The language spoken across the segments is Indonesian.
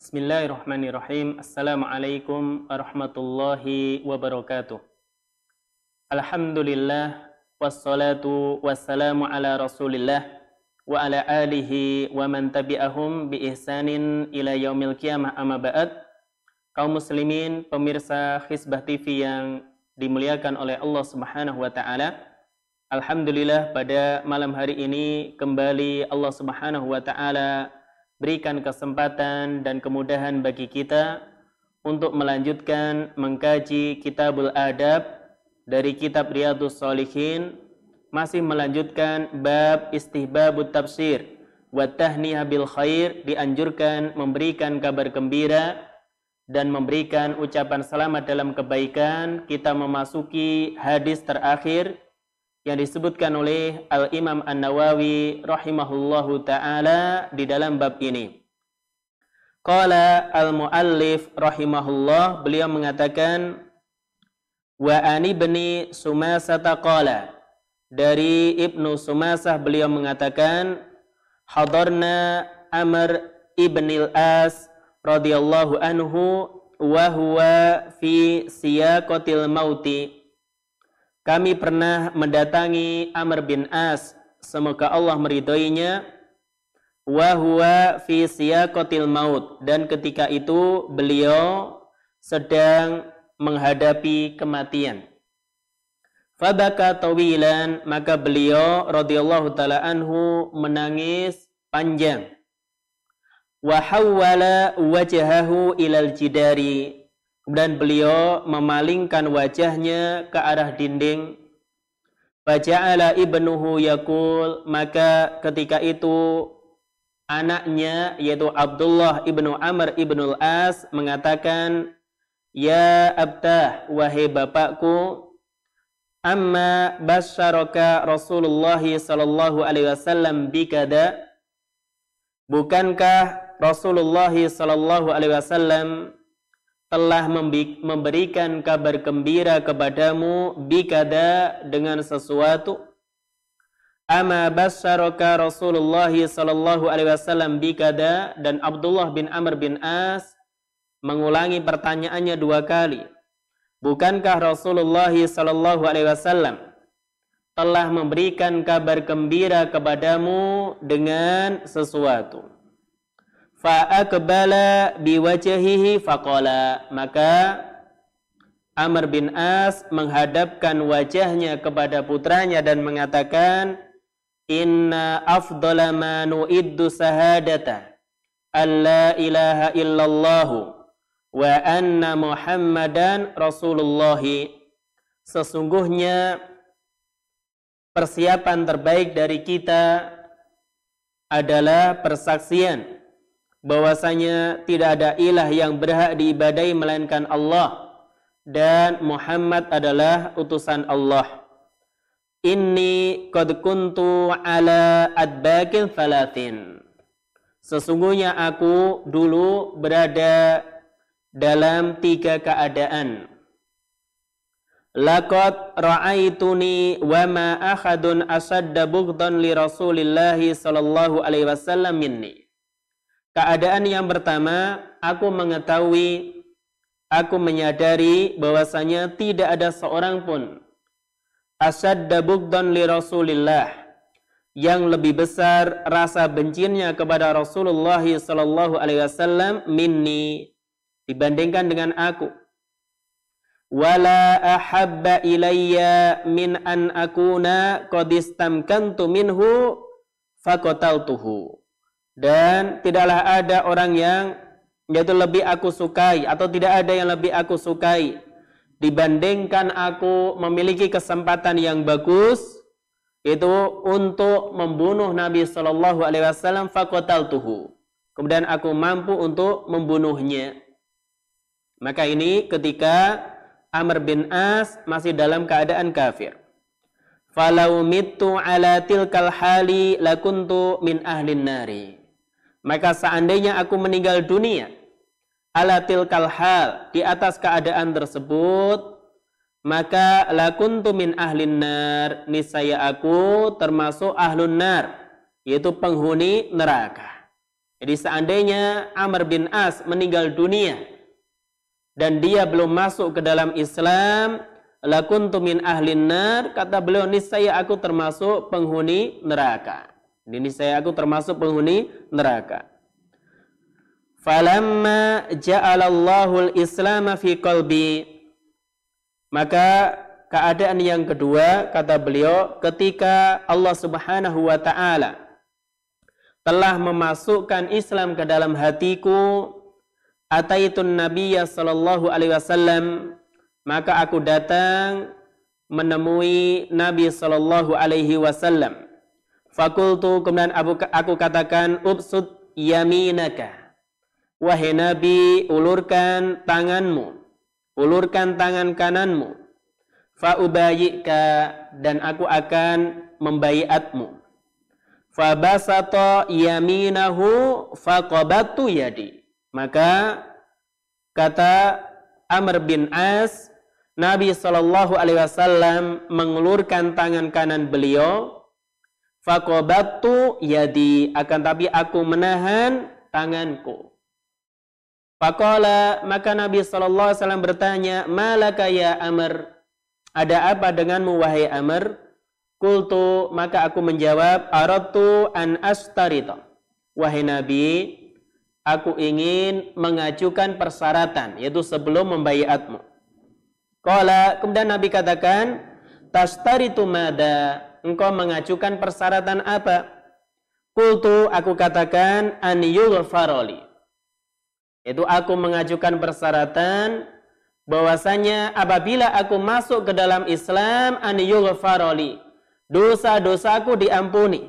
Bismillahirrahmanirrahim. Assalamualaikum warahmatullahi wabarakatuh. Alhamdulillah wassalatu wassalamu ala Rasulillah wa ala alihi wa man tabi'ahum bi ihsanin ila yaumil qiyamah amma ba'd. Kaum muslimin, pemirsa Hizbah TV yang dimuliakan oleh Allah Subhanahu wa taala. Alhamdulillah pada malam hari ini kembali Allah Subhanahu wa taala berikan kesempatan dan kemudahan bagi kita untuk melanjutkan mengkaji Kitabul Adab dari kitab Riyadus Solihin masih melanjutkan bab istihbabut tafsir wa tahniyah bil khair dianjurkan memberikan kabar gembira dan memberikan ucapan selamat dalam kebaikan. Kita memasuki hadis terakhir yang disebutkan oleh Al-Imam An-Nawawi rahimahullahu taala di dalam bab ini. Qala al-muallif rahimahullah beliau mengatakan wa ani bni Sumasah qala dari Ibnu Sumasah beliau mengatakan hadarna Amr ibnil As radhiyallahu anhu wa huwa fi siyaqatil mauti kami pernah mendatangi Amr bin As, semoga Allah meridhoinya, wa huwa fi siyaqatil maut dan ketika itu beliau sedang menghadapi kematian. Fabaka tawilan maka beliau radhiyallahu taala anhu menangis panjang. Wa hawwala wajhahu ilal jidari Kemudian beliau memalingkan wajahnya ke arah dinding. Faja'ala ibnuhu yakul. Maka ketika itu anaknya yaitu Abdullah ibnu Amr ibnu As mengatakan, Ya abtah, wahai bapakku, amma basyaraka Rasulullah sallallahu alaihi wasallam bikada Bukankah Rasulullah sallallahu alaihi wasallam telah memberikan kabar gembira kepadamu bikada dengan sesuatu. Ama basyaraka Rasulullah sallallahu alaihi wasallam bikada dan Abdullah bin Amr bin As mengulangi pertanyaannya dua kali. Bukankah Rasulullah sallallahu alaihi wasallam telah memberikan kabar gembira kepadamu dengan sesuatu Fa'akbala biwajahihi faqala. Maka Amr bin As menghadapkan wajahnya kepada putranya dan mengatakan, Inna afdala ma nu'iddu sahadata alla ilaha illallahu wa anna muhammadan rasulullahi. Sesungguhnya persiapan terbaik dari kita adalah persaksian bahwasanya tidak ada ilah yang berhak diibadai melainkan Allah dan Muhammad adalah utusan Allah. Inni qad kuntu ala adbakil falatin. Sesungguhnya aku dulu berada dalam tiga keadaan. Laqad ra'aituni wa ma ahadun asadda bughdan li Rasulillahi sallallahu alaihi wasallam minni. Keadaan yang pertama, aku mengetahui, aku menyadari bahwasanya tidak ada seorang pun asadda bugdan li Rasulillah yang lebih besar rasa bencinya kepada Rasulullah sallallahu alaihi wasallam minni dibandingkan dengan aku. Wala ahabba ilayya min an akuna qad istamkantu minhu faqataltuhu dan tidaklah ada orang yang yaitu lebih aku sukai atau tidak ada yang lebih aku sukai dibandingkan aku memiliki kesempatan yang bagus itu untuk membunuh Nabi Shallallahu Alaihi Wasallam fakotal tuhu kemudian aku mampu untuk membunuhnya. Maka ini ketika Amr bin As masih dalam keadaan kafir. Falau mitu ala tilkal hali lakuntu min ahlin nari maka seandainya aku meninggal dunia ala tilkal hal di atas keadaan tersebut maka lakuntu min ahlin nar niscaya aku termasuk ahlun nar yaitu penghuni neraka Jadi seandainya Amr bin As meninggal dunia dan dia belum masuk ke dalam Islam, lakuntu min ahlin nar, kata beliau niscaya aku termasuk penghuni neraka. Ini saya aku termasuk penghuni neraka. Falamma ja'alallahu al-islam fi qalbi maka keadaan yang kedua kata beliau ketika Allah Subhanahu wa taala telah memasukkan Islam ke dalam hatiku ataitun nabiyya sallallahu alaihi wasallam maka aku datang menemui Nabi sallallahu alaihi wasallam fakultu kemudian aku, aku katakan ubsud yaminaka. Wahai Nabi ulurkan tanganmu ulurkan tangan kananmu. Fa'ubayyika dan aku akan membayatmu Fabasata yaminahu faqabatu yadi. Maka kata Amr bin As, Nabi Shallallahu Alaihi Wasallam mengulurkan tangan kanan beliau, faqabatu yadi. Akan tapi aku menahan tanganku. Faqala maka Nabi Shallallahu Alaihi Wasallam bertanya, malaka ya Amr, ada apa denganmu wahai Amr? Kultu maka aku menjawab aratu an astarita. Wahai Nabi, aku ingin mengajukan persyaratan yaitu sebelum membayatmu. Kala kemudian Nabi katakan tastaritu mada engkau mengajukan persyaratan apa? Kultu aku katakan an yughfaroli. Itu aku mengajukan persyaratan bahwasanya apabila aku masuk ke dalam Islam an yughfaroli dosa-dosaku diampuni.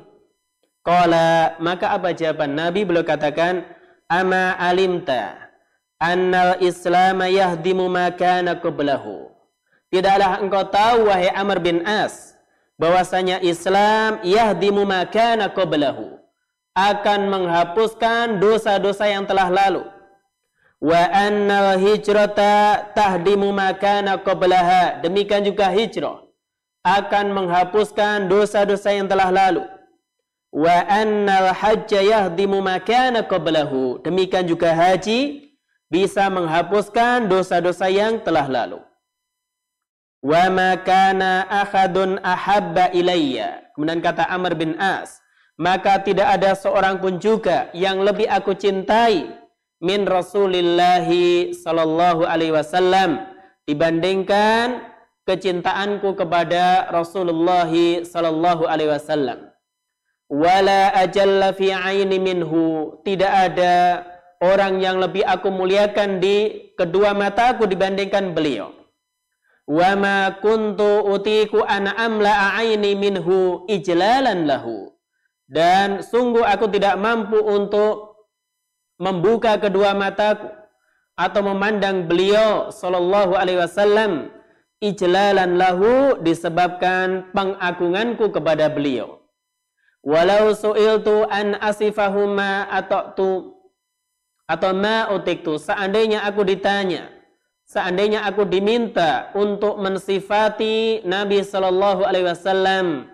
Qala maka apa jawaban Nabi beliau katakan ama alimta annal islam yahdimu ma kana qablahu. Tidaklah engkau tahu wahai Amr bin As bahwasanya Islam yahdimu ma kana qablahu akan menghapuskan dosa-dosa yang telah lalu. Wa annal hijrata tahdimu ma kana qablaha. Demikian juga hijrah akan menghapuskan dosa-dosa yang telah lalu. Wa annal hajja yahdimu makana qablahu. Demikian juga haji bisa menghapuskan dosa-dosa yang telah lalu. Wa makana ahadun ahabba ilayya. Kemudian kata Amr bin As, maka tidak ada seorang pun juga yang lebih aku cintai min Rasulillahi sallallahu alaihi wasallam dibandingkan kecintaanku kepada Rasulullah sallallahu alaihi wasallam. Wala ajalla fi aini minhu, tidak ada orang yang lebih aku muliakan di kedua mataku dibandingkan beliau. Wa ma kuntu utiku ana amla aini minhu ijlalan lahu. Dan sungguh aku tidak mampu untuk membuka kedua mataku atau memandang beliau sallallahu alaihi wasallam ijlalan lahu disebabkan pengagunganku kepada beliau. Walau su'iltu an asifahuma atau tu atau ma utiktu seandainya aku ditanya seandainya aku diminta untuk mensifati Nabi Shallallahu alaihi wasallam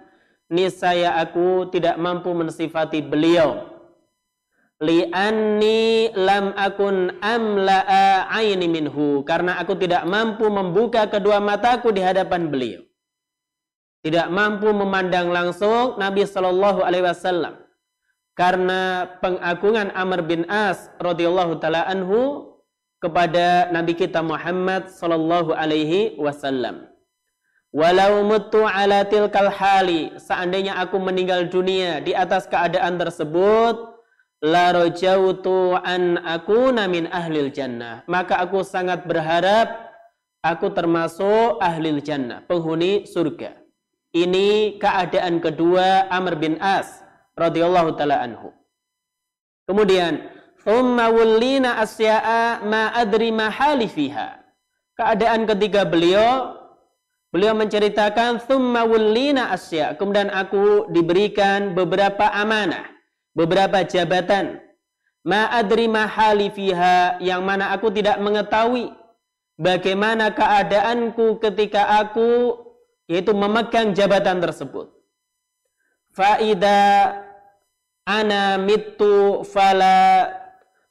niscaya aku tidak mampu mensifati beliau. Li'anni lam akun amla'a aini minhu karena aku tidak mampu membuka kedua mataku di hadapan beliau. Tidak mampu memandang langsung Nabi Shallallahu alaihi wasallam. Karena pengagungan Amr bin As radhiyallahu taala anhu kepada Nabi kita Muhammad Shallallahu alaihi wasallam Walau mutu ala tilkal hali seandainya aku meninggal dunia di atas keadaan tersebut la rajautu an akuna min ahlil jannah. Maka aku sangat berharap aku termasuk ahlil jannah, penghuni surga. Ini keadaan kedua Amr bin As radhiyallahu taala anhu. Kemudian, thumma wullina asya'a ma adri ma fiha. Keadaan ketiga beliau Beliau menceritakan thumma wullina asya. Kemudian aku diberikan beberapa amanah beberapa jabatan ma adri mahali fiha yang mana aku tidak mengetahui bagaimana keadaanku ketika aku yaitu memegang jabatan tersebut faida ana mitu fala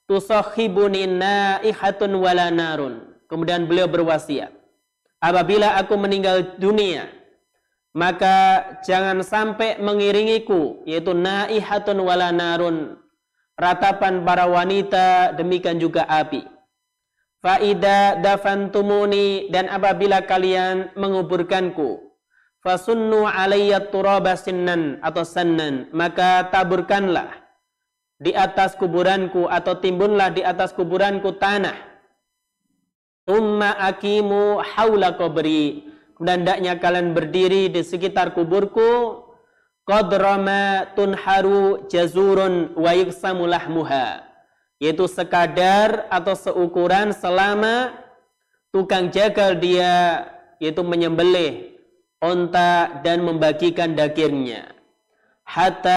naihatun wala narun. Kemudian beliau berwasiat, apabila aku meninggal dunia, maka jangan sampai mengiringiku yaitu naihatun wala narun ratapan para wanita demikian juga api faida dafantumuni dan apabila kalian menguburkanku fasunnu alayya atau sannan maka taburkanlah di atas kuburanku atau timbunlah di atas kuburanku tanah. Umma akimu haula qabri. Dan hendaknya kalian berdiri di sekitar kuburku. Qadrama tunharu jazurun wa yuksamu lahmuha. Yaitu sekadar atau seukuran selama tukang jagal dia yaitu menyembelih onta dan membagikan dagingnya. Hatta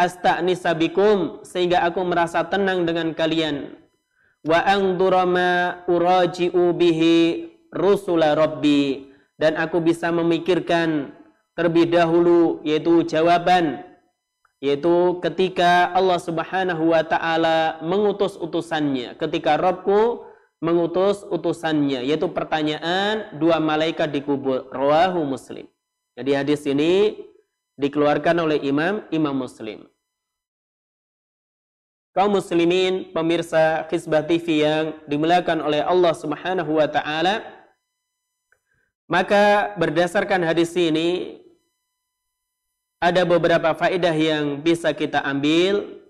asta'nisa bikum sehingga aku merasa tenang dengan kalian wa angdurama uraji'u bihi rusula rabbi dan aku bisa memikirkan terlebih dahulu yaitu jawaban yaitu ketika Allah Subhanahu wa taala mengutus utusannya ketika Rabbku mengutus utusannya yaitu pertanyaan dua malaikat di kubur rawahu Muslim. Jadi hadis ini dikeluarkan oleh Imam Imam Muslim. Kaum muslimin pemirsa Kisbah TV yang dimuliakan oleh Allah Subhanahu wa taala maka berdasarkan hadis ini ada beberapa faedah yang bisa kita ambil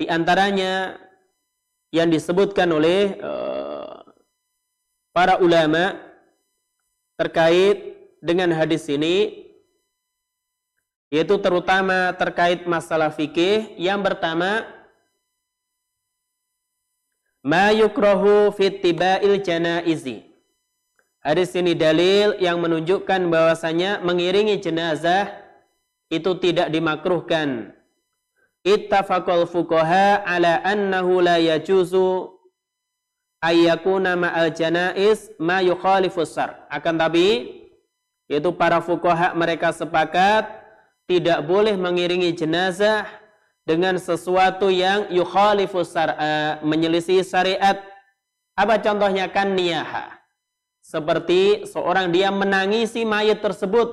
di antaranya yang disebutkan oleh uh, para ulama terkait dengan hadis ini yaitu terutama terkait masalah fikih yang pertama ma yukrahu fit tiba'il janaizi Hadis ini dalil yang menunjukkan bahwasanya mengiringi jenazah itu tidak dimakruhkan. Ittafaqal fuqaha ala annahu la yajuzu ayyakuna ma'al janais ma yukhalifu sar. Akan tapi yaitu para fuqaha mereka sepakat tidak boleh mengiringi jenazah dengan sesuatu yang yukhalifu sar menyelisih syariat. Apa contohnya kan niyahah seperti seorang dia menangisi mayat tersebut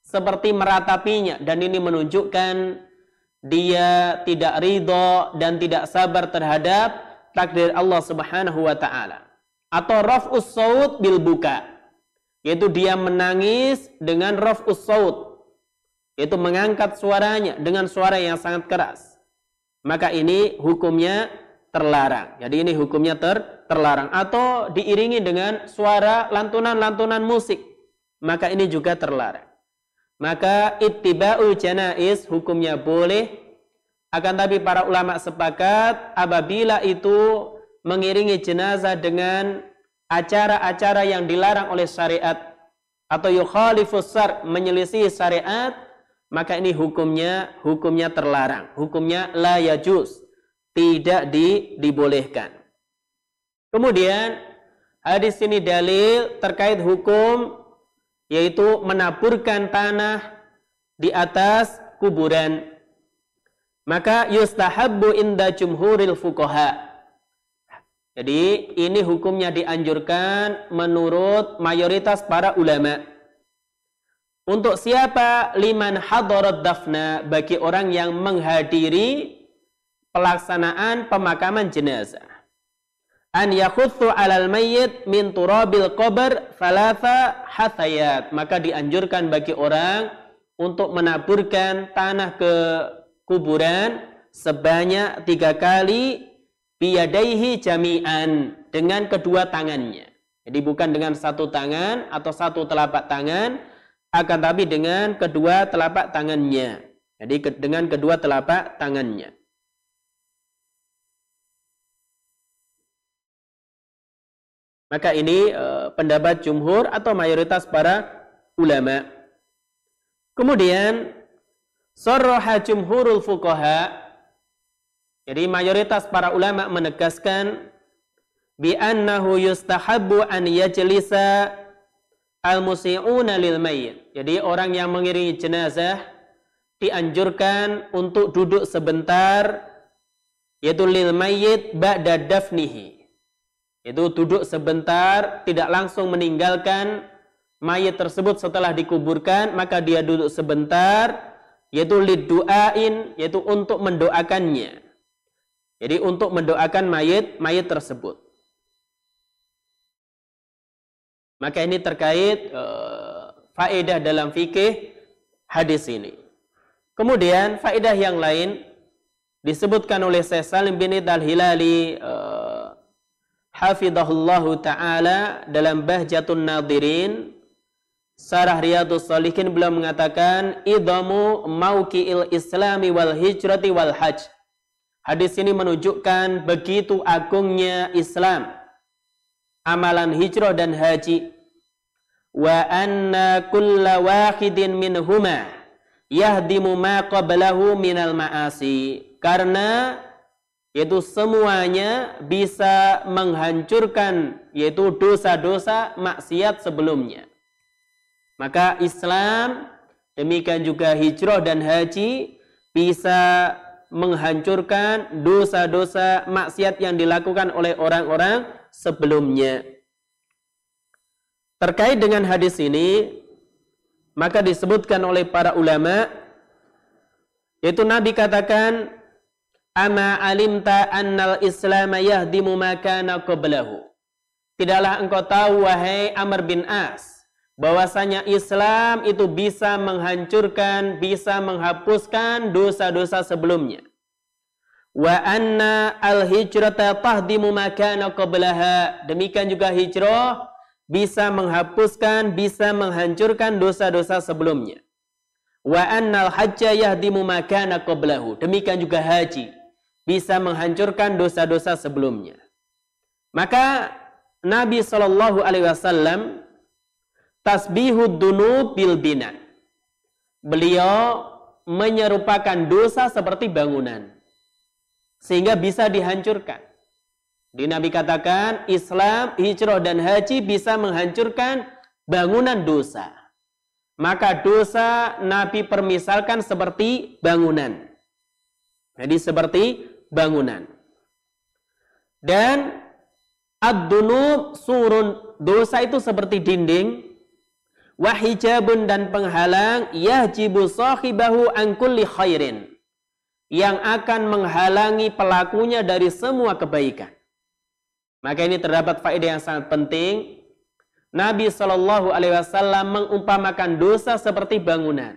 seperti meratapinya dan ini menunjukkan dia tidak ridho dan tidak sabar terhadap takdir Allah Subhanahu wa taala. Atau raf'us saut bil buka yaitu dia menangis dengan raf'us saut yaitu mengangkat suaranya dengan suara yang sangat keras. Maka ini hukumnya terlarang. Jadi ini hukumnya ter terlarang atau diiringi dengan suara lantunan-lantunan musik maka ini juga terlarang maka ittiba'ul janais hukumnya boleh akan tapi para ulama sepakat apabila itu mengiringi jenazah dengan acara-acara yang dilarang oleh syariat atau yukhalifus sar menyelisih syariat maka ini hukumnya hukumnya terlarang hukumnya la yajuz tidak di, dibolehkan Kemudian hadis ini dalil terkait hukum yaitu menaburkan tanah di atas kuburan. Maka yustahabbu inda jumhuril fuqaha. Jadi ini hukumnya dianjurkan menurut mayoritas para ulama. Untuk siapa? Liman hadarat dafna bagi orang yang menghadiri pelaksanaan pemakaman jenazah. An yakhuthu alal mayyit min turabil qabr thalatha hathayat. Maka dianjurkan bagi orang untuk menaburkan tanah ke kuburan sebanyak tiga kali biyadaihi jami'an dengan kedua tangannya. Jadi bukan dengan satu tangan atau satu telapak tangan akan tapi dengan kedua telapak tangannya. Jadi dengan kedua telapak tangannya. Maka ini uh, pendapat jumhur atau mayoritas para ulama. Kemudian sarraha jumhurul fuqaha. Jadi mayoritas para ulama menegaskan bi annahu yustahabbu an yajlisa al musiuna lil mayyit. Jadi orang yang mengiringi jenazah dianjurkan untuk duduk sebentar yaitu lil mayyit ba'da dafnihi. Itu duduk sebentar, tidak langsung meninggalkan mayat tersebut setelah dikuburkan, maka dia duduk sebentar yaitu lidu'ain yaitu untuk mendoakannya. Jadi untuk mendoakan mayat mayat tersebut. Maka ini terkait uh, faedah dalam fikih hadis ini. Kemudian faedah yang lain disebutkan oleh Syekh Salim bin Al-Hilali uh, hafidhahullahu taala dalam Bahjatun Nadirin Sarah Riyadus Salihin beliau mengatakan idamu mauqi'il islami wal hijrati wal hajj. Hadis ini menunjukkan begitu agungnya Islam, amalan hijrah dan haji. Wa anna kulla wahidin minhuma yahdimu ma qablahu minal ma'asi. Karena yaitu semuanya bisa menghancurkan yaitu dosa-dosa maksiat sebelumnya. Maka Islam demikian juga hijrah dan haji bisa menghancurkan dosa-dosa maksiat yang dilakukan oleh orang-orang sebelumnya. Terkait dengan hadis ini, maka disebutkan oleh para ulama yaitu Nabi katakan ama alimta annal islam yahdimu ma kana qablahu. Tidaklah engkau tahu wahai Amr bin As bahwasanya Islam itu bisa menghancurkan, bisa menghapuskan dosa-dosa sebelumnya. Wa anna al-hijrata tahdimu makana qablaha. Demikian juga hijrah bisa menghapuskan, bisa menghancurkan dosa-dosa sebelumnya. Wa annal hajja yahdimu makana qablahu. Demikian juga haji bisa menghancurkan dosa-dosa sebelumnya. Maka Nabi Shallallahu alaihi wasallam tasbihud dunub bil bina. Beliau menyerupakan dosa seperti bangunan. Sehingga bisa dihancurkan. Di Nabi katakan Islam, hijrah dan haji bisa menghancurkan bangunan dosa. Maka dosa Nabi permisalkan seperti bangunan. Jadi seperti bangunan. Dan ad-dunub surun dosa itu seperti dinding wahijabun dan penghalang yahjibu sahibahu an kulli khairin yang akan menghalangi pelakunya dari semua kebaikan. Maka ini terdapat faedah yang sangat penting. Nabi Shallallahu Alaihi Wasallam mengumpamakan dosa seperti bangunan,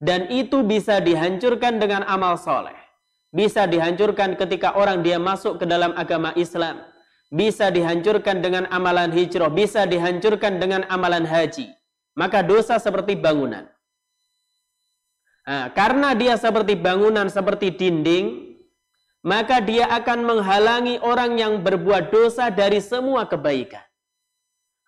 dan itu bisa dihancurkan dengan amal soleh. Bisa dihancurkan ketika orang dia masuk ke dalam agama Islam. Bisa dihancurkan dengan amalan hijrah. Bisa dihancurkan dengan amalan haji maka dosa seperti bangunan. Nah, karena dia seperti bangunan, seperti dinding, maka dia akan menghalangi orang yang berbuat dosa dari semua kebaikan.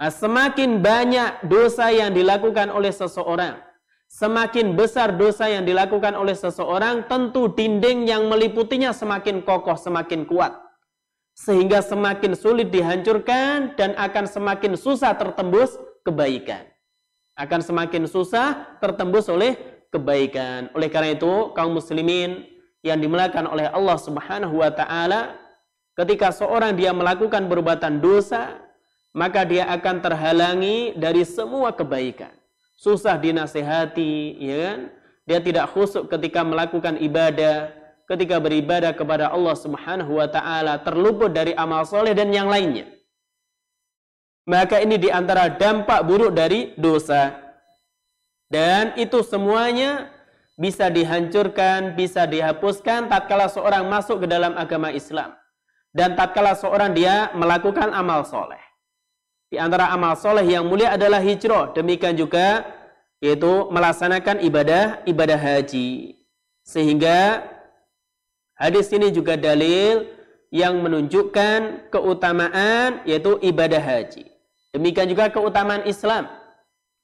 Nah, semakin banyak dosa yang dilakukan oleh seseorang, semakin besar dosa yang dilakukan oleh seseorang, tentu dinding yang meliputinya semakin kokoh, semakin kuat. Sehingga semakin sulit dihancurkan dan akan semakin susah tertembus kebaikan akan semakin susah tertembus oleh kebaikan. Oleh karena itu, kaum muslimin yang dimulakan oleh Allah Subhanahu wa taala, ketika seorang dia melakukan perbuatan dosa, maka dia akan terhalangi dari semua kebaikan. Susah dinasehati, ya kan? Dia tidak khusuk ketika melakukan ibadah, ketika beribadah kepada Allah Subhanahu wa taala, terluput dari amal soleh dan yang lainnya maka ini di antara dampak buruk dari dosa. Dan itu semuanya bisa dihancurkan, bisa dihapuskan tatkala seorang masuk ke dalam agama Islam. Dan tatkala seorang dia melakukan amal soleh. Di antara amal soleh yang mulia adalah hijrah. Demikian juga yaitu melaksanakan ibadah ibadah haji. Sehingga hadis ini juga dalil yang menunjukkan keutamaan yaitu ibadah haji. Demikian juga keutamaan Islam.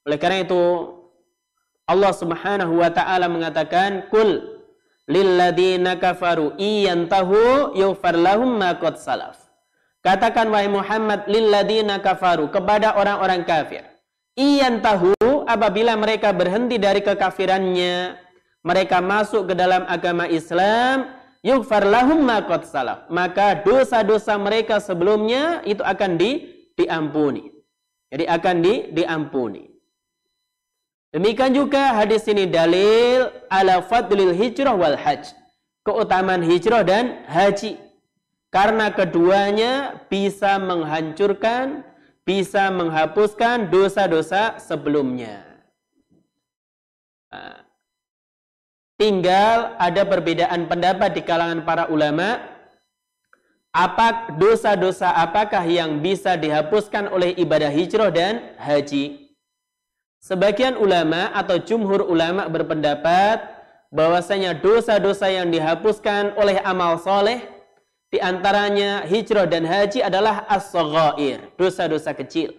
Oleh karena itu Allah Subhanahu wa taala mengatakan kul lilladzina kafaru iyantahu yufar lahum ma qad salaf. Katakan wahai Muhammad lilladzina kafaru kepada orang-orang kafir. Iyantahu apabila mereka berhenti dari kekafirannya mereka masuk ke dalam agama Islam, yughfar lahum ma qad salaf. Maka dosa-dosa mereka sebelumnya itu akan di, diampuni. Jadi akan di, diampuni. Demikian juga hadis ini dalil ala fadlil hijrah wal hajj. Keutamaan hijrah dan haji. Karena keduanya bisa menghancurkan, bisa menghapuskan dosa-dosa sebelumnya. Nah, tinggal ada perbedaan pendapat di kalangan para ulama apa dosa-dosa apakah yang bisa dihapuskan oleh ibadah hijrah dan haji. Sebagian ulama atau jumhur ulama berpendapat bahwasanya dosa-dosa yang dihapuskan oleh amal soleh di antaranya hijrah dan haji adalah as-saghair, dosa-dosa kecil.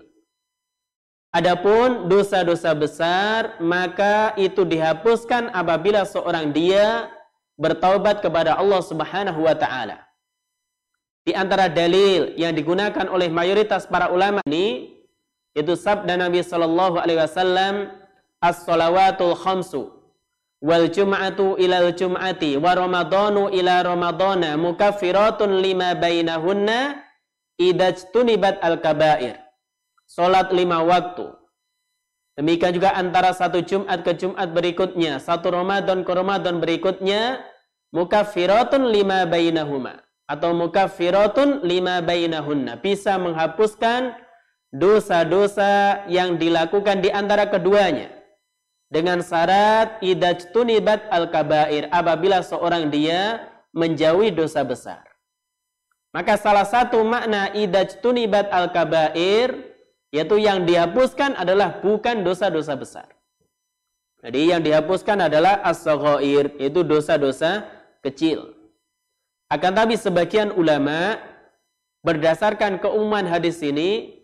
Adapun dosa-dosa besar, maka itu dihapuskan apabila seorang dia bertaubat kepada Allah Subhanahu wa taala. Di antara dalil yang digunakan oleh mayoritas para ulama ini itu sabda Nabi sallallahu alaihi wasallam as-salawatul khamsu wal jum'atu ilal jum'ati wa ramadhanu ila ramadhana mukaffiratun lima bainahunna idajtunibat al-kaba'ir Sholat lima waktu. Demikian juga antara satu Jumat ke Jumat berikutnya, satu Ramadan ke Ramadan berikutnya, mukaffiratun lima bainahuma atau mukaffiratun lima bainahunna bisa menghapuskan dosa-dosa yang dilakukan di antara keduanya dengan syarat idajtunibat al-kabair apabila seorang dia menjauhi dosa besar. Maka salah satu makna idajtunibat al-kabair yaitu yang dihapuskan adalah bukan dosa-dosa besar. Jadi yang dihapuskan adalah as-saghair, yaitu dosa-dosa kecil. Akan tapi sebagian ulama berdasarkan keumuman hadis ini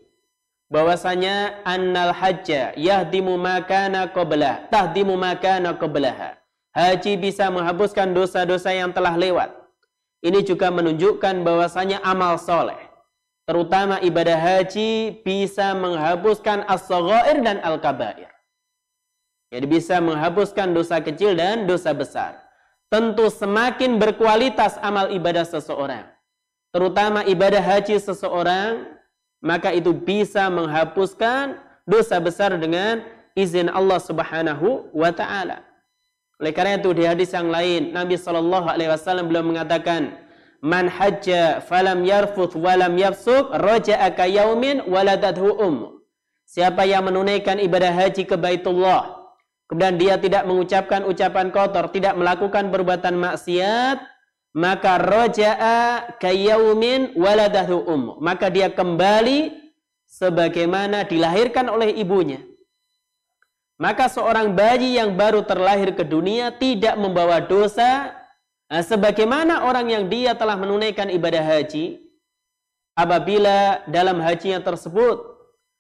bahwasanya annal hajja yahdimu makana qablah, tahdimu makana qablaha. Haji bisa menghapuskan dosa-dosa yang telah lewat. Ini juga menunjukkan bahwasanya amal soleh terutama ibadah haji bisa menghapuskan as-saghair dan al-kabair. Jadi bisa menghapuskan dosa kecil dan dosa besar. Tentu semakin berkualitas amal ibadah seseorang, terutama ibadah haji seseorang, maka itu bisa menghapuskan dosa besar dengan izin Allah Subhanahu wa taala. Oleh karena itu di hadis yang lain Nabi Shallallahu alaihi wasallam belum mengatakan man hajja falam yarfuth walam yafsuk raja'a ka yaumin waladathu um. Siapa yang menunaikan ibadah haji ke Baitullah kemudian dia tidak mengucapkan ucapan kotor, tidak melakukan perbuatan maksiat, maka raja'a ka yaumin waladathu um. Maka dia kembali sebagaimana dilahirkan oleh ibunya. Maka seorang bayi yang baru terlahir ke dunia tidak membawa dosa Nah, sebagaimana orang yang dia telah menunaikan ibadah haji, apabila dalam hajinya tersebut,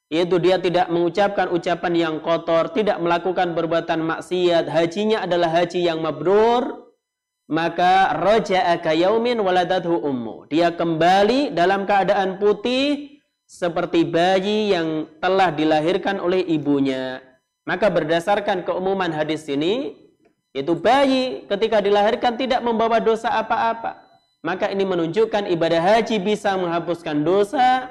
yaitu dia tidak mengucapkan ucapan yang kotor, tidak melakukan perbuatan maksiat, hajinya adalah haji yang mabrur, maka roja'a yaumin waladathu ummu. Dia kembali dalam keadaan putih seperti bayi yang telah dilahirkan oleh ibunya. Maka berdasarkan keumuman hadis ini, itu bayi ketika dilahirkan tidak membawa dosa apa-apa. Maka ini menunjukkan ibadah haji bisa menghapuskan dosa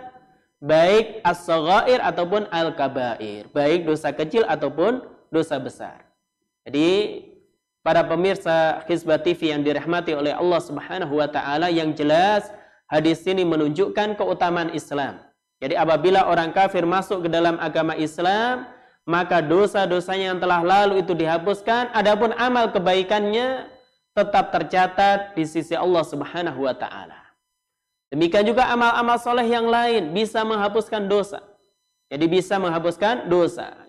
baik as-saghair ataupun al-kabair, baik dosa kecil ataupun dosa besar. Jadi para pemirsa Hizbah TV yang dirahmati oleh Allah Subhanahu wa taala yang jelas hadis ini menunjukkan keutamaan Islam. Jadi apabila orang kafir masuk ke dalam agama Islam, maka dosa-dosanya yang telah lalu itu dihapuskan, adapun amal kebaikannya tetap tercatat di sisi Allah Subhanahu wa taala. Demikian juga amal-amal soleh yang lain bisa menghapuskan dosa. Jadi bisa menghapuskan dosa.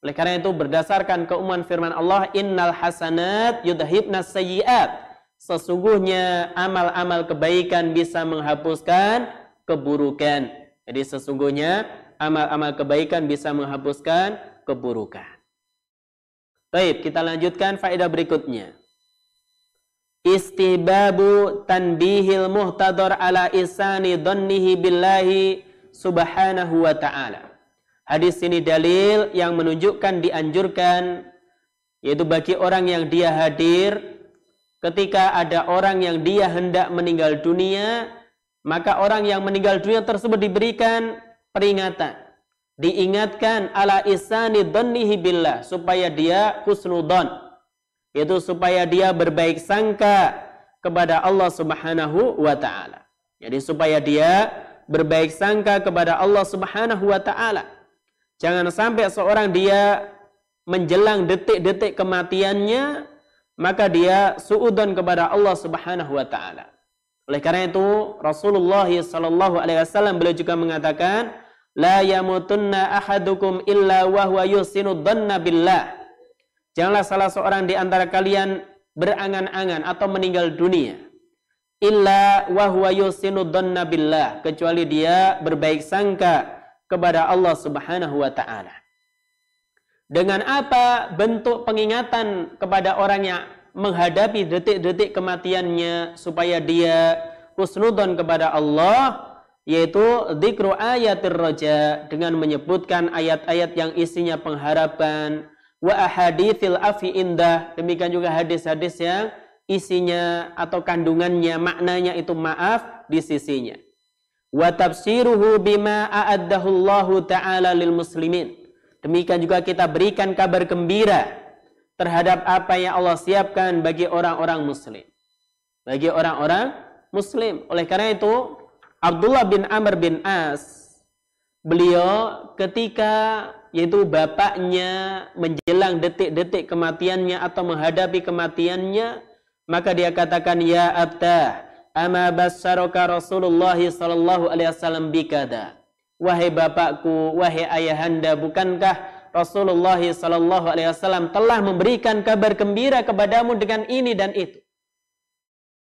Oleh karena itu berdasarkan keumuman firman Allah, innal hasanat yudhibna sayyiat. Sesungguhnya amal-amal kebaikan bisa menghapuskan keburukan. Jadi sesungguhnya amal-amal kebaikan bisa menghapuskan keburukan. Baik, kita lanjutkan faedah berikutnya. Istihbabu tanbihil muhtadar ala isani dhannihi billahi subhanahu wa ta'ala. Hadis ini dalil yang menunjukkan dianjurkan yaitu bagi orang yang dia hadir ketika ada orang yang dia hendak meninggal dunia, maka orang yang meninggal dunia tersebut diberikan peringatan, diingatkan ala isani dhannihi billah supaya dia husnudon, yaitu supaya dia berbaik sangka kepada Allah Subhanahu wa taala. Jadi supaya dia berbaik sangka kepada Allah Subhanahu wa taala. Jangan sampai seorang dia menjelang detik-detik kematiannya maka dia suudon kepada Allah Subhanahu wa taala. Oleh karena itu Rasulullah sallallahu alaihi wasallam beliau juga mengatakan la yamutunna ahadukum illa wa huwa yusinu dhanna billah. Janganlah salah seorang di antara kalian berangan-angan atau meninggal dunia illa wa huwa yusinu dhanna billah kecuali dia berbaik sangka kepada Allah Subhanahu wa taala. Dengan apa bentuk pengingatan kepada orang yang menghadapi detik-detik kematiannya supaya dia husnudon kepada Allah yaitu dzikru ayatir roja dengan menyebutkan ayat-ayat yang isinya pengharapan wa ahadithil afi indah demikian juga hadis-hadis yang isinya atau kandungannya maknanya itu maaf di sisinya wa tafsiruhu bima a'addahu Allah taala lil muslimin Demikian juga kita berikan kabar gembira terhadap apa yang Allah siapkan bagi orang-orang muslim. Bagi orang-orang muslim. Oleh karena itu, Abdullah bin Amr bin As, beliau ketika yaitu bapaknya menjelang detik-detik kematiannya atau menghadapi kematiannya, maka dia katakan, Ya Abdah, ama basyaraka Rasulullah sallallahu alaihi wasallam bikada. Wahai bapakku, wahai ayahanda, bukankah Rasulullah sallallahu alaihi wasallam telah memberikan kabar gembira kepadamu dengan ini dan itu?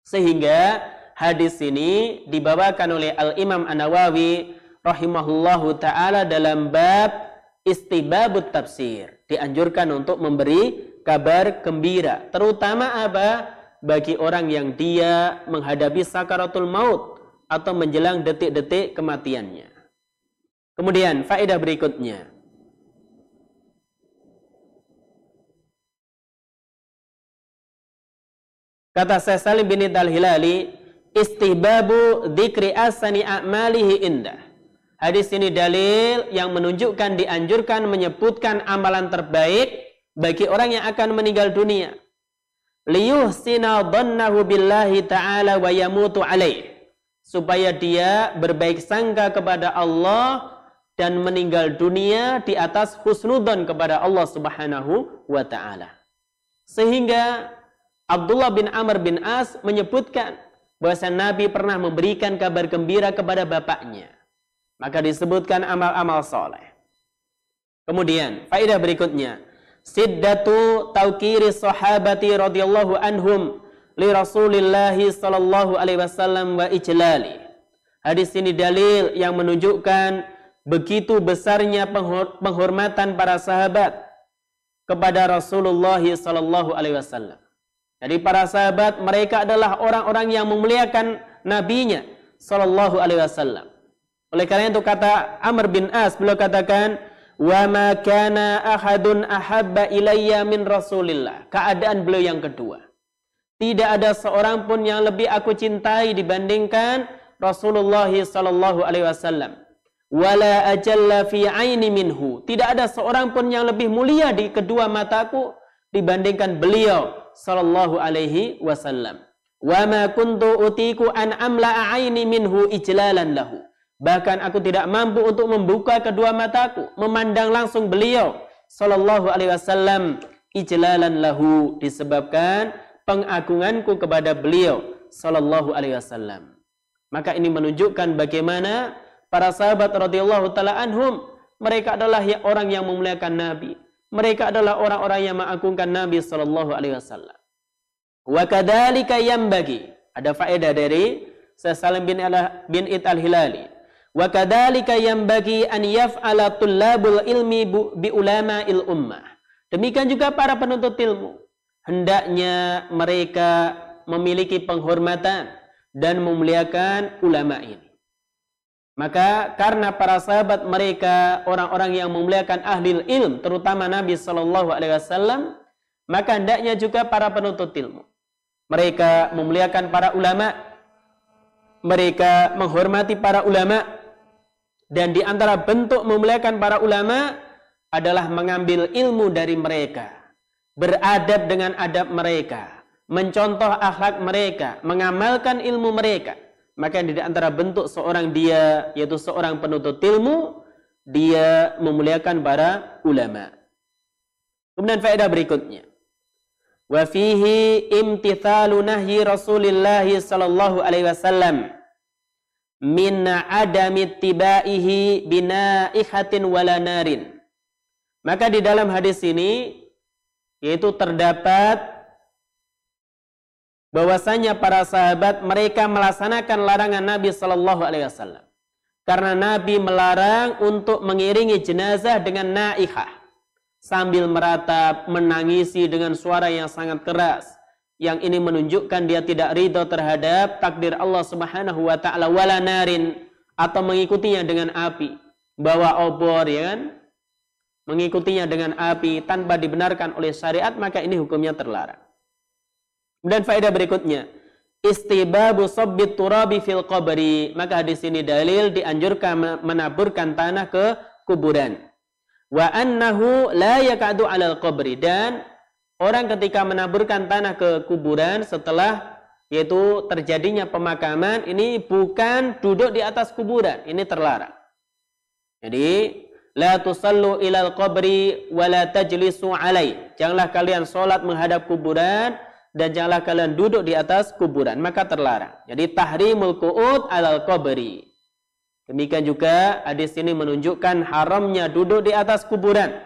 Sehingga hadis ini dibawakan oleh Al-Imam An-Nawawi rahimahullahu taala dalam bab istibabut tafsir. Dianjurkan untuk memberi kabar gembira, terutama apa? Bagi orang yang dia menghadapi sakaratul maut atau menjelang detik-detik kematiannya. Kemudian faedah berikutnya. Kata Syekh Salim bin Al-Hilali, istihbabu dzikri asani a'malihi indah. Hadis ini dalil yang menunjukkan dianjurkan menyebutkan amalan terbaik bagi orang yang akan meninggal dunia. Liyuhsina billahi ta'ala wa yamutu. Supaya dia berbaik sangka kepada Allah dan meninggal dunia di atas husnudon kepada Allah Subhanahu wa taala. Sehingga Abdullah bin Amr bin As menyebutkan bahwa Nabi pernah memberikan kabar gembira kepada bapaknya. Maka disebutkan amal-amal soleh. Kemudian, faedah berikutnya. Siddatu tauqiri sahabati radhiyallahu anhum li Rasulillah sallallahu alaihi wasallam wa ijlali. Hadis ini dalil yang menunjukkan begitu besarnya penghormatan para sahabat kepada Rasulullah sallallahu alaihi wasallam. Jadi para sahabat mereka adalah orang-orang yang memuliakan nabinya sallallahu alaihi wasallam. Oleh karena itu kata Amr bin As beliau katakan wa ma kana ahadun ahabba ilayya min Rasulillah. Keadaan beliau yang kedua. Tidak ada seorang pun yang lebih aku cintai dibandingkan Rasulullah sallallahu alaihi wasallam wala ajalla fi aini minhu. Tidak ada seorang pun yang lebih mulia di kedua mataku dibandingkan beliau sallallahu alaihi wasallam. Wa ma kuntu utiku an amla aini minhu ijlalan lahu. Bahkan aku tidak mampu untuk membuka kedua mataku, memandang langsung beliau sallallahu alaihi wasallam ijlalan lahu disebabkan pengagunganku kepada beliau sallallahu alaihi wasallam. Maka ini menunjukkan bagaimana para sahabat radhiyallahu taala anhum mereka adalah ya orang yang memuliakan Nabi. Mereka adalah orang-orang yang mengagungkan Nabi sallallahu alaihi wasallam. Wa kadzalika bagi ada faedah dari Salim bin bin It Al-Hilali. Wa kadzalika bagi an yaf'ala tullabul ilmi bi ulama il ummah. Demikian juga para penuntut ilmu. Hendaknya mereka memiliki penghormatan dan memuliakan ulama ini. Maka karena para sahabat mereka orang-orang yang memuliakan ahli ilm, terutama Nabi Shallallahu Alaihi Wasallam, maka hendaknya juga para penuntut ilmu. Mereka memuliakan para ulama, mereka menghormati para ulama, dan di antara bentuk memuliakan para ulama adalah mengambil ilmu dari mereka, beradab dengan adab mereka, mencontoh akhlak mereka, mengamalkan ilmu mereka. Maka di antara bentuk seorang dia, yaitu seorang penuntut ilmu, dia memuliakan para ulama. Kemudian faedah berikutnya. Wa fihi imtithalu nahyi Rasulillah sallallahu alaihi wasallam min adami tibaihi binaihatin wala narin. Maka di dalam hadis ini yaitu terdapat bahwasanya para sahabat mereka melaksanakan larangan Nabi sallallahu alaihi wasallam. Karena Nabi melarang untuk mengiringi jenazah dengan naihah sambil meratap, menangisi dengan suara yang sangat keras. Yang ini menunjukkan dia tidak ridho terhadap takdir Allah Subhanahu wa taala wala narin atau mengikutinya dengan api. Bawa obor ya kan? Mengikutinya dengan api tanpa dibenarkan oleh syariat maka ini hukumnya terlarang. Dan faedah berikutnya, istibabu sabbit turabi fil qabri. Maka hadis ini dalil dianjurkan menaburkan tanah ke kuburan wa annahu la yakadu alal qabri dan orang ketika menaburkan tanah ke kuburan setelah yaitu terjadinya pemakaman ini bukan duduk di atas kuburan ini terlarang. Jadi la tusallu ilal qabri wa la tajlisu alai. Janganlah kalian sholat menghadap kuburan dan janganlah kalian duduk di atas kuburan maka terlarang. Jadi tahrimul qu'ud alal qabri. Demikian juga hadis ini menunjukkan haramnya duduk di atas kuburan.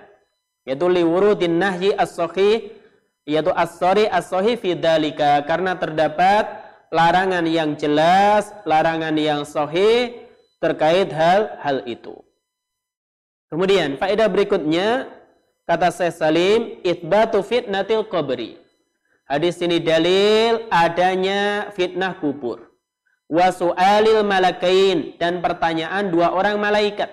Yaitu liwurudin nahyi as-sahih yaitu as-sari as-sahih fi dalika karena terdapat larangan yang jelas, larangan yang sahih terkait hal-hal itu. Kemudian faedah berikutnya kata Syekh Salim itbatu fitnatil qabri. Hadis ini dalil adanya fitnah kubur wasu'alil malakain dan pertanyaan dua orang malaikat.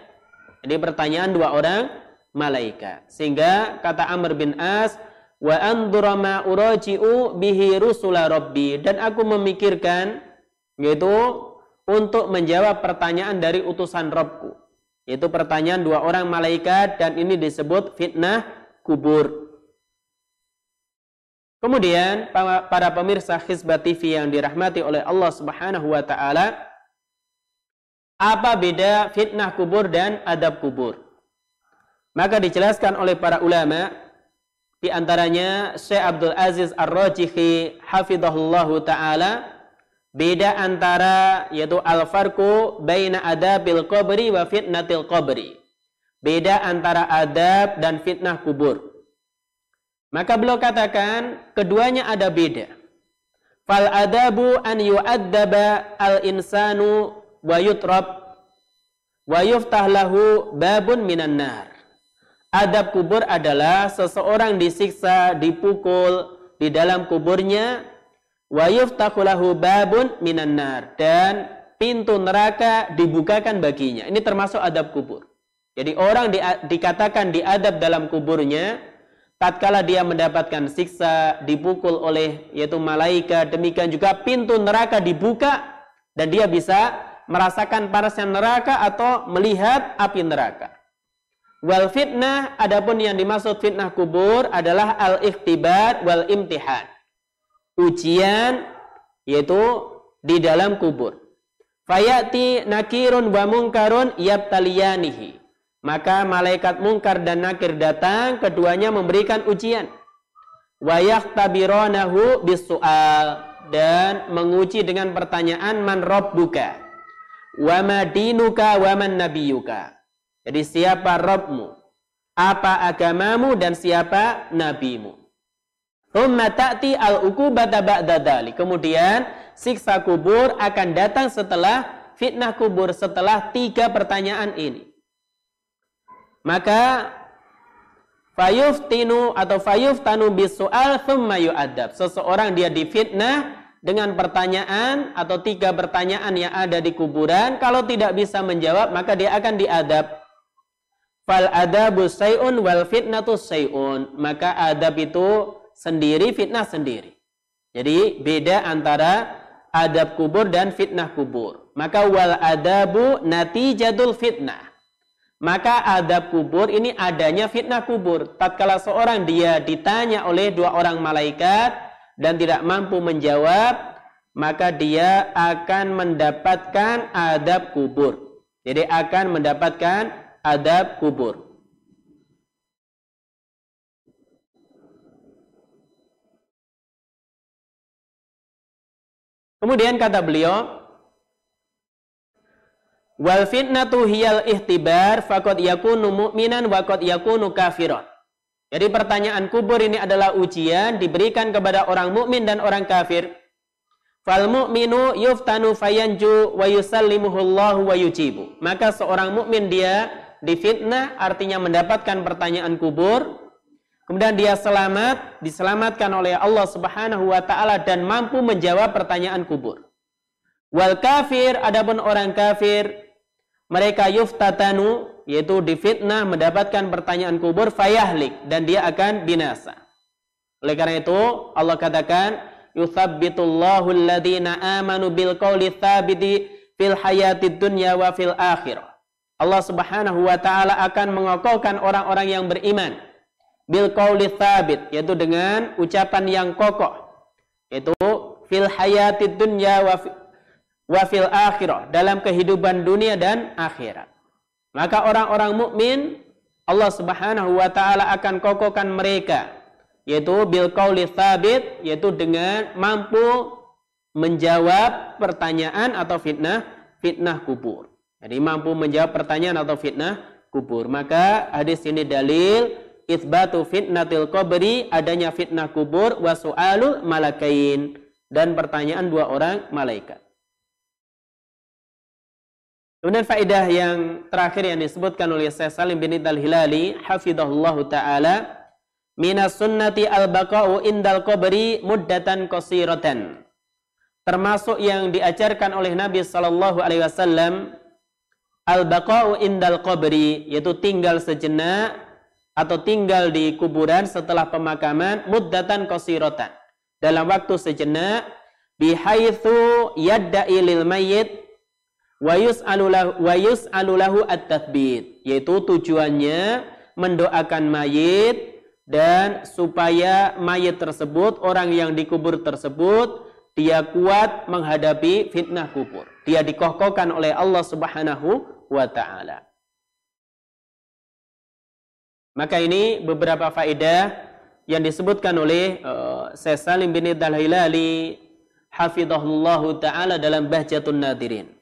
Jadi pertanyaan dua orang malaikat. Sehingga kata Amr bin As, wa andura ma uraji'u bihi rusula rabbi dan aku memikirkan yaitu untuk menjawab pertanyaan dari utusan Robku. Yaitu pertanyaan dua orang malaikat dan ini disebut fitnah kubur. Kemudian para pemirsa Hizbat TV yang dirahmati oleh Allah Subhanahu wa taala, apa beda fitnah kubur dan adab kubur? Maka dijelaskan oleh para ulama di antaranya Syekh Abdul Aziz Ar-Rajihi hafizahullahu taala beda antara yaitu al-farqu baina adabil qabri wa fitnatil qabri. Beda antara adab dan fitnah kubur. Maka beliau katakan keduanya ada beda. Fal adabu an yu'addaba al insanu wa yutrab wa yuftah lahu babun minan nar. Adab kubur adalah seseorang disiksa, dipukul di dalam kuburnya wa yuftahu lahu babun minan nar dan pintu neraka dibukakan baginya. Ini termasuk adab kubur. Jadi orang di, dikatakan diadab dalam kuburnya tatkala dia mendapatkan siksa dipukul oleh yaitu malaikat demikian juga pintu neraka dibuka dan dia bisa merasakan panasnya neraka atau melihat api neraka. Wal fitnah adapun yang dimaksud fitnah kubur adalah al ikhtibar wal imtihan. Ujian yaitu di dalam kubur. Fayati nakirun wa munkarun yabtaliyanihi. Maka malaikat mungkar dan nakir datang, keduanya memberikan ujian. Tabironahu bisual dan menguji dengan pertanyaan man buka, wa madinuka wa man nabiyuka. Jadi siapa Robmu? Apa agamamu dan siapa nabimu? Thumma ta'ti al-ukubata ba'da Kemudian siksa kubur akan datang setelah fitnah kubur setelah tiga pertanyaan ini maka fayuftinu atau fayuftanu bisual thumma yu'adab. Seseorang dia difitnah dengan pertanyaan atau tiga pertanyaan yang ada di kuburan. Kalau tidak bisa menjawab, maka dia akan diadab. Fal adabu sayun wal fitnatu sayun. Maka adab itu sendiri, fitnah sendiri. Jadi beda antara adab kubur dan fitnah kubur. Maka wal adabu natijatul fitnah. Maka adab kubur ini adanya fitnah kubur. Tatkala seorang dia ditanya oleh dua orang malaikat dan tidak mampu menjawab, maka dia akan mendapatkan adab kubur. Jadi akan mendapatkan adab kubur. Kemudian kata beliau, Wal fitnatu hiyal ihtibar faqad yakunu mu'minan wa qad yakunu kafiran. Jadi pertanyaan kubur ini adalah ujian diberikan kepada orang mukmin dan orang kafir. Fal mu'minu yuftanu fayanju wa yusallimuhullahu wa yujibu. Maka seorang mukmin dia difitnah artinya mendapatkan pertanyaan kubur. Kemudian dia selamat, diselamatkan oleh Allah Subhanahu wa taala dan mampu menjawab pertanyaan kubur. Wal kafir adapun orang kafir mereka yuftatanu yaitu difitnah mendapatkan pertanyaan kubur fayahlik dan dia akan binasa. Oleh karena itu Allah katakan yuthabbitullahu alladhina amanu bil qawli tsabiti fil hayatid dunya wa fil akhirah. Allah Subhanahu wa taala akan mengokohkan orang-orang yang beriman bil qawli tsabit yaitu dengan ucapan yang kokoh yaitu fil hayatid dunya wa wafil akhirah dalam kehidupan dunia dan akhirat. Maka orang-orang mukmin Allah Subhanahu wa taala akan kokohkan mereka yaitu bil qauli tsabit yaitu dengan mampu menjawab pertanyaan atau fitnah fitnah kubur. Jadi mampu menjawab pertanyaan atau fitnah kubur. Maka hadis ini dalil isbatu fitnatil qabri adanya fitnah kubur wa su'alul malakain dan pertanyaan dua orang malaikat. Kemudian faedah yang terakhir yang disebutkan oleh Syekh Salim bin Al-Hilali hafizahullah taala minas sunnati al-baqa'u indal qabri muddatan qasiratan. Termasuk yang diajarkan oleh Nabi sallallahu alaihi wasallam al-baqa'u indal qabri yaitu tinggal sejenak atau tinggal di kuburan setelah pemakaman muddatan qasiratan. Dalam waktu sejenak bihaitsu yadda'i lil mayyit wa yus'alu lahu at-tathbit yaitu tujuannya mendoakan mayit dan supaya mayit tersebut orang yang dikubur tersebut dia kuat menghadapi fitnah kubur. Dia dikokohkan oleh Allah Subhanahu wa taala. Maka ini beberapa faedah yang disebutkan oleh uh, Syekh Salim bin Al-Hilali hafizahullahu taala dalam Bahjatun Nadirin.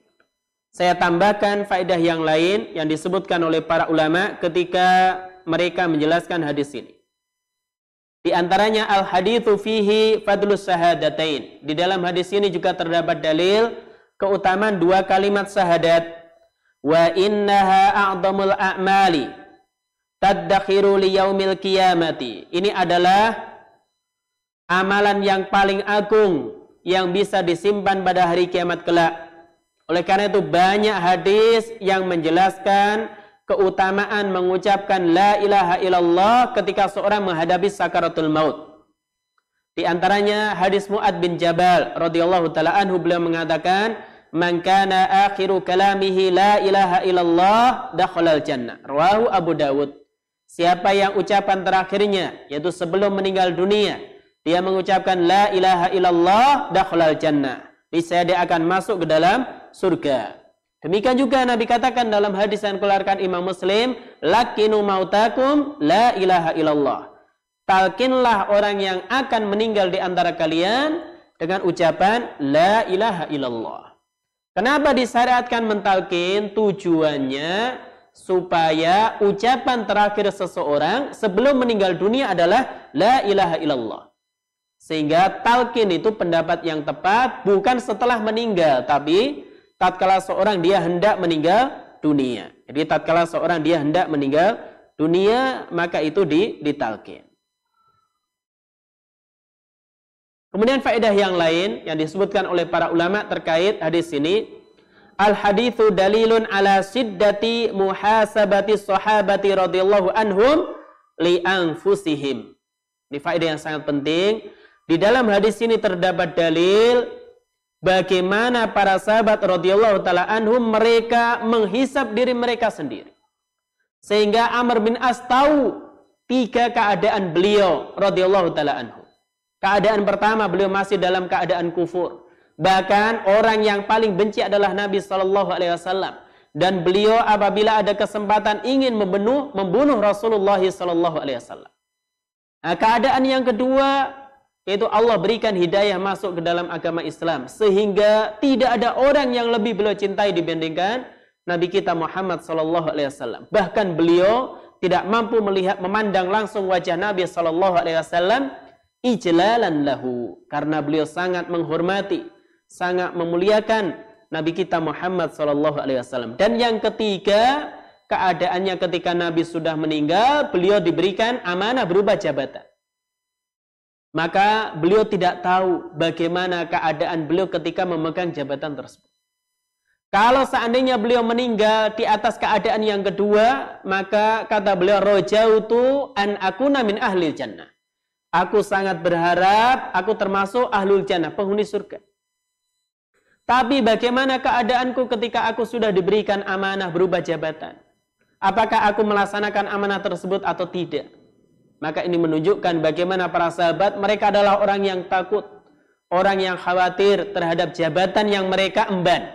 Saya tambahkan faedah yang lain yang disebutkan oleh para ulama ketika mereka menjelaskan hadis ini. Di antaranya al hadithu fihi fadlus sahadatain. Di dalam hadis ini juga terdapat dalil keutamaan dua kalimat syahadat. Wa innaha a'damul a'mali tadakhiru li yaumil qiyamati. Ini adalah amalan yang paling agung yang bisa disimpan pada hari kiamat kelak oleh karena itu banyak hadis yang menjelaskan keutamaan mengucapkan la ilaha illallah ketika seorang menghadapi sakaratul maut. Di antaranya hadis Muad bin Jabal radhiyallahu taala anhu beliau mengatakan man kana akhiru kalamihi la ilaha illallah dakhalal jannah. Rawahu Abu Dawud. Siapa yang ucapan terakhirnya yaitu sebelum meninggal dunia dia mengucapkan la ilaha illallah dakhalal jannah. Bisa dia akan masuk ke dalam surga. Demikian juga Nabi katakan dalam hadis yang keluarkan Imam Muslim, lakinu mautakum la ilaha illallah. Talkinlah orang yang akan meninggal di antara kalian dengan ucapan la ilaha illallah. Kenapa disyariatkan mentalkin? Tujuannya supaya ucapan terakhir seseorang sebelum meninggal dunia adalah la ilaha illallah. Sehingga talkin itu pendapat yang tepat bukan setelah meninggal, tapi tatkala seorang dia hendak meninggal dunia. Jadi tatkala seorang dia hendak meninggal dunia, maka itu di, ditalkin. Kemudian faedah yang lain yang disebutkan oleh para ulama terkait hadis ini, al hadithu dalilun ala siddati muhasabati sahabati radhiyallahu anhum li anfusihim. Ini faedah yang sangat penting. Di dalam hadis ini terdapat dalil bagaimana para sahabat radhiyallahu taala anhum mereka menghisap diri mereka sendiri. Sehingga Amr bin As tahu tiga keadaan beliau radhiyallahu taala anhu. Keadaan pertama beliau masih dalam keadaan kufur. Bahkan orang yang paling benci adalah Nabi Shallallahu Alaihi Wasallam dan beliau apabila ada kesempatan ingin membunuh membunuh Rasulullah Shallallahu Alaihi Wasallam. Nah, keadaan yang kedua yaitu Allah berikan hidayah masuk ke dalam agama Islam sehingga tidak ada orang yang lebih beliau cintai dibandingkan Nabi kita Muhammad Shallallahu Alaihi Wasallam. Bahkan beliau tidak mampu melihat memandang langsung wajah Nabi Shallallahu Alaihi Wasallam ijlalan lahu karena beliau sangat menghormati, sangat memuliakan Nabi kita Muhammad Shallallahu Alaihi Wasallam. Dan yang ketiga keadaannya ketika Nabi sudah meninggal, beliau diberikan amanah berupa jabatan. Maka beliau tidak tahu bagaimana keadaan beliau ketika memegang jabatan tersebut. Kalau seandainya beliau meninggal di atas keadaan yang kedua, maka kata beliau rojautu an aku min ahli jannah. Aku sangat berharap aku termasuk ahlul jannah, penghuni surga. Tapi bagaimana keadaanku ketika aku sudah diberikan amanah berubah jabatan? Apakah aku melaksanakan amanah tersebut atau tidak? Maka ini menunjukkan bagaimana para sahabat mereka adalah orang yang takut, orang yang khawatir terhadap jabatan yang mereka emban.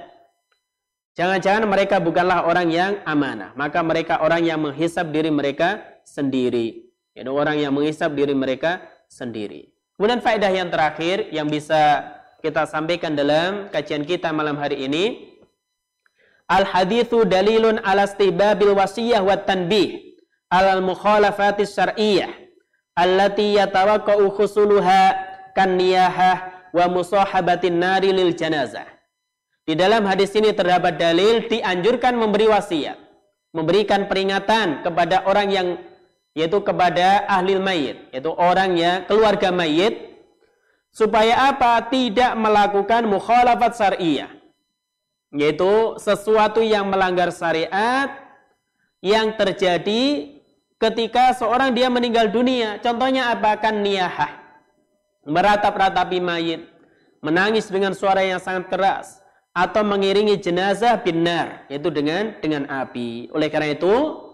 Jangan-jangan mereka bukanlah orang yang amanah. Maka mereka orang yang menghisap diri mereka sendiri. Yaitu orang yang menghisap diri mereka sendiri. Kemudian faedah yang terakhir yang bisa kita sampaikan dalam kajian kita malam hari ini. Al-hadithu dalilun ala stibabil wasiyah wa tanbih al mukhalafatis syar'iyyah allati yatawaqqa'u khusuluha kan niyahah wa musahabatin nari lil janazah. Di dalam hadis ini terdapat dalil dianjurkan memberi wasiat, memberikan peringatan kepada orang yang yaitu kepada ahli mayit, yaitu orang yang keluarga mayit supaya apa? Tidak melakukan mukhalafat syariah. Yaitu sesuatu yang melanggar syariat yang terjadi ketika seorang dia meninggal dunia. Contohnya apa? Kan niyahah. Meratap-ratapi mayit, menangis dengan suara yang sangat keras, atau mengiringi jenazah binar yaitu dengan dengan api. Oleh karena itu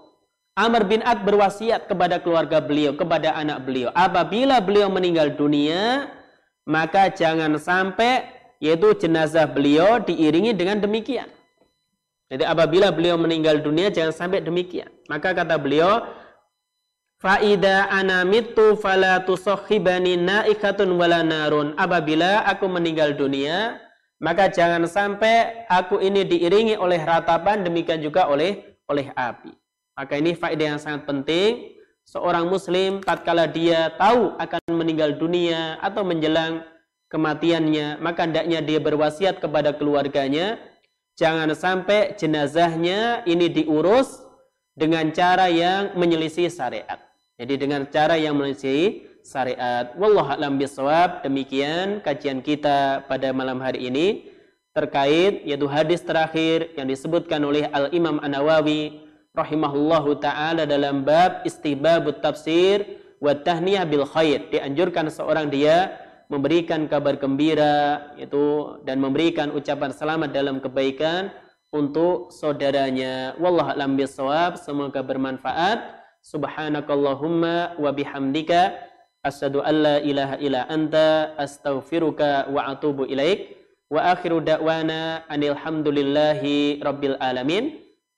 Amr bin Ad berwasiat kepada keluarga beliau, kepada anak beliau, apabila beliau meninggal dunia, maka jangan sampai yaitu jenazah beliau diiringi dengan demikian. Jadi apabila beliau meninggal dunia jangan sampai demikian. Maka kata beliau, Faida ana mitu fala tusohibani naikatun wala narun. Apabila aku meninggal dunia, maka jangan sampai aku ini diiringi oleh ratapan demikian juga oleh oleh api. Maka ini faedah yang sangat penting. Seorang muslim tatkala dia tahu akan meninggal dunia atau menjelang kematiannya, maka hendaknya dia berwasiat kepada keluarganya jangan sampai jenazahnya ini diurus dengan cara yang menyelisih syariat. Jadi dengan cara yang menyelisih syariat. Wallahu a'lam bisawab. Demikian kajian kita pada malam hari ini terkait yaitu hadis terakhir yang disebutkan oleh Al Imam An Nawawi rahimahullahu taala dalam bab istibabut tafsir wa tahniyah bil khair. Dianjurkan seorang dia memberikan kabar gembira itu dan memberikan ucapan selamat dalam kebaikan untuk saudaranya. Wallahu a'lam bisawab. Semoga bermanfaat. Subhanakallahumma wa bihamdika Asyhadu an la ilaha illa anta astaghfiruka wa atubu ilaik. Wa akhiru da'wana anil rabbil alamin.